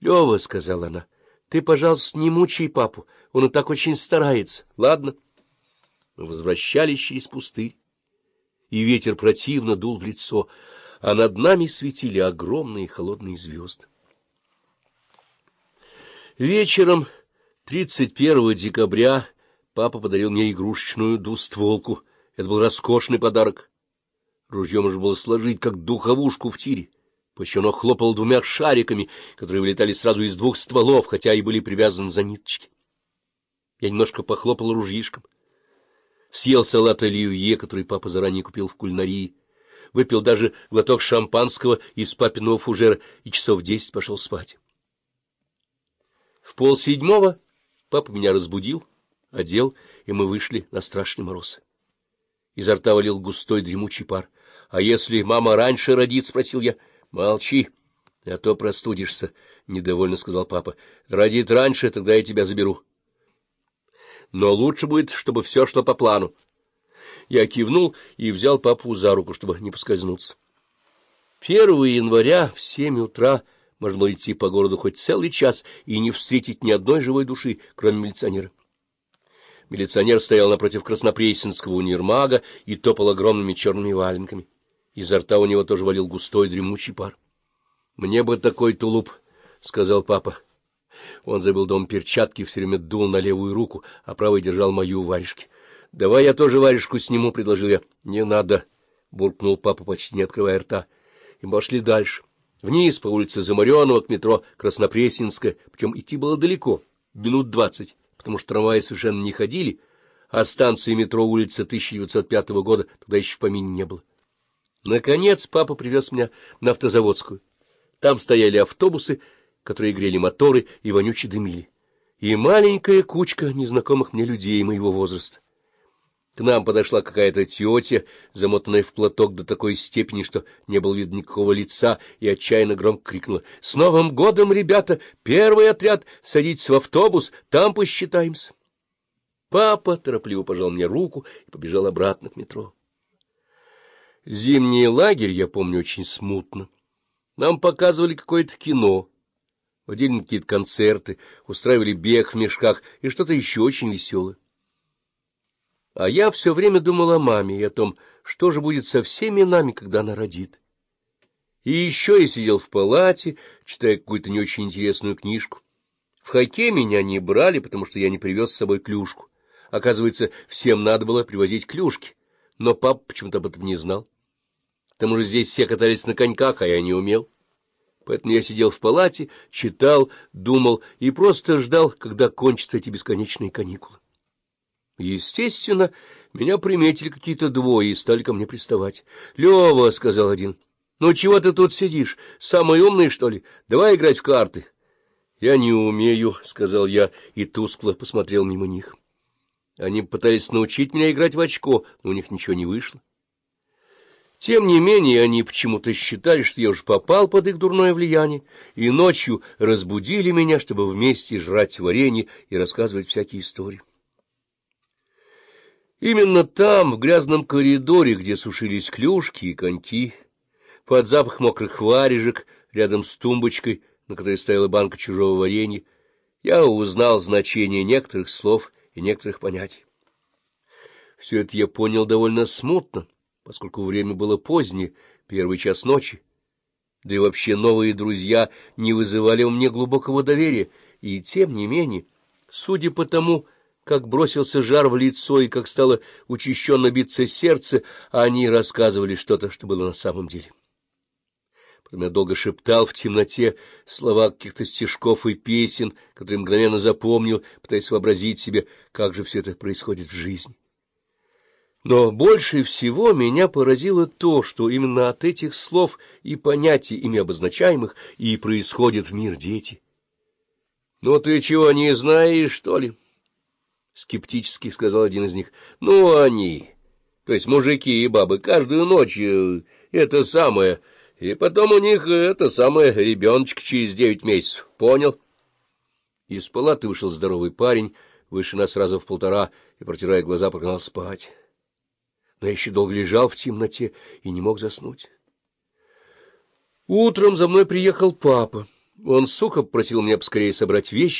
— Лева, — сказала она, — ты, пожалуйста, не мучай папу, он и так очень старается, ладно? Мы возвращались через пустырь, и ветер противно дул в лицо, а над нами светили огромные холодные звезды. Вечером 31 декабря папа подарил мне игрушечную двустволку. Это был роскошный подарок. Ружье можно было сложить, как духовушку в тире. Почему оно хлопало двумя шариками, которые вылетали сразу из двух стволов, хотя и были привязаны за ниточки. Я немножко похлопал ружьишком. Съел салат оливье, который папа заранее купил в кулинарии. Выпил даже глоток шампанского из папиного фужера и часов десять пошел спать. В полседьмого папа меня разбудил, одел, и мы вышли на страшный мороз. Изо рта валил густой дремучий пар. — А если мама раньше родит? — спросил я. —— Молчи, а то простудишься, — недовольно сказал папа. — Родит раньше, тогда я тебя заберу. Но лучше будет, чтобы все шло по плану. Я кивнул и взял папу за руку, чтобы не поскользнуться. Первого января в семь утра можно было идти по городу хоть целый час и не встретить ни одной живой души, кроме милиционера. Милиционер стоял напротив Краснопресненского универмага и топал огромными черными валенками. Изо рта у него тоже валил густой дремучий пар. — Мне бы такой тулуп, — сказал папа. Он забыл дом перчатки, все время дул на левую руку, а правой держал мою варежки. — Давай я тоже варежку сниму, — предложил я. — Не надо, — буркнул папа, почти не открывая рта. И пошли дальше. Вниз по улице Замаренова к метро Краснопресненская, причем идти было далеко, минут двадцать, потому что трамваи совершенно не ходили, а станции метро улицы 1905 года тогда еще в помине не было. Наконец папа привез меня на автозаводскую. Там стояли автобусы, которые грели моторы и вонюче дымили, и маленькая кучка незнакомых мне людей моего возраста. К нам подошла какая-то тетя, замотанная в платок до такой степени, что не было видно никакого лица, и отчаянно громко крикнула — С Новым годом, ребята! Первый отряд! Садитесь в автобус, там посчитаемся! Папа торопливо пожал мне руку и побежал обратно к метро. Зимний лагерь я помню очень смутно. Нам показывали какое-то кино, водили какие-то концерты, устраивали бег в мешках и что-то еще очень веселое. А я все время думал о маме и о том, что же будет со всеми нами, когда она родит. И еще я сидел в палате, читая какую-то не очень интересную книжку. В хоккей меня не брали, потому что я не привез с собой клюшку. Оказывается, всем надо было привозить клюшки но папа почему-то об этом не знал. К тому же здесь все катались на коньках, а я не умел. Поэтому я сидел в палате, читал, думал и просто ждал, когда кончатся эти бесконечные каникулы. Естественно, меня приметили какие-то двое и стали ко мне приставать. — Лева, — сказал один, — ну чего ты тут сидишь? Самый умный, что ли? Давай играть в карты. — Я не умею, — сказал я и тускло посмотрел мимо них. Они пытались научить меня играть в очко, но у них ничего не вышло. Тем не менее, они почему-то считали, что я уж попал под их дурное влияние, и ночью разбудили меня, чтобы вместе жрать варенье и рассказывать всякие истории. Именно там, в грязном коридоре, где сушились клюшки и коньки, под запах мокрых варежек, рядом с тумбочкой, на которой стояла банка чужого варенья, я узнал значение некоторых слов и некоторых понятий. Все это я понял довольно смутно, поскольку время было позднее, первый час ночи. Да и вообще новые друзья не вызывали у меня глубокого доверия, и тем не менее, судя по тому, как бросился жар в лицо и как стало учащенно биться сердце, они рассказывали что-то, что было на самом деле. Я долго шептал в темноте слова каких-то стишков и песен, которые мгновенно запомнил, пытаясь вообразить себе, как же все это происходит в жизни. Но больше всего меня поразило то, что именно от этих слов и понятий, ими обозначаемых, и происходят в мир дети. — Ну ты чего, не знаешь, что ли? — скептически сказал один из них. — Ну, они, то есть мужики и бабы, каждую ночь э, это самое... И потом у них это самое ребеночек через девять месяцев. Понял? Из палаты вышел здоровый парень, выше нас сразу в полтора, и, протирая глаза, прогнал спать. Но я еще долго лежал в темноте и не мог заснуть. Утром за мной приехал папа. Он сухо просил меня поскорее собрать вещи,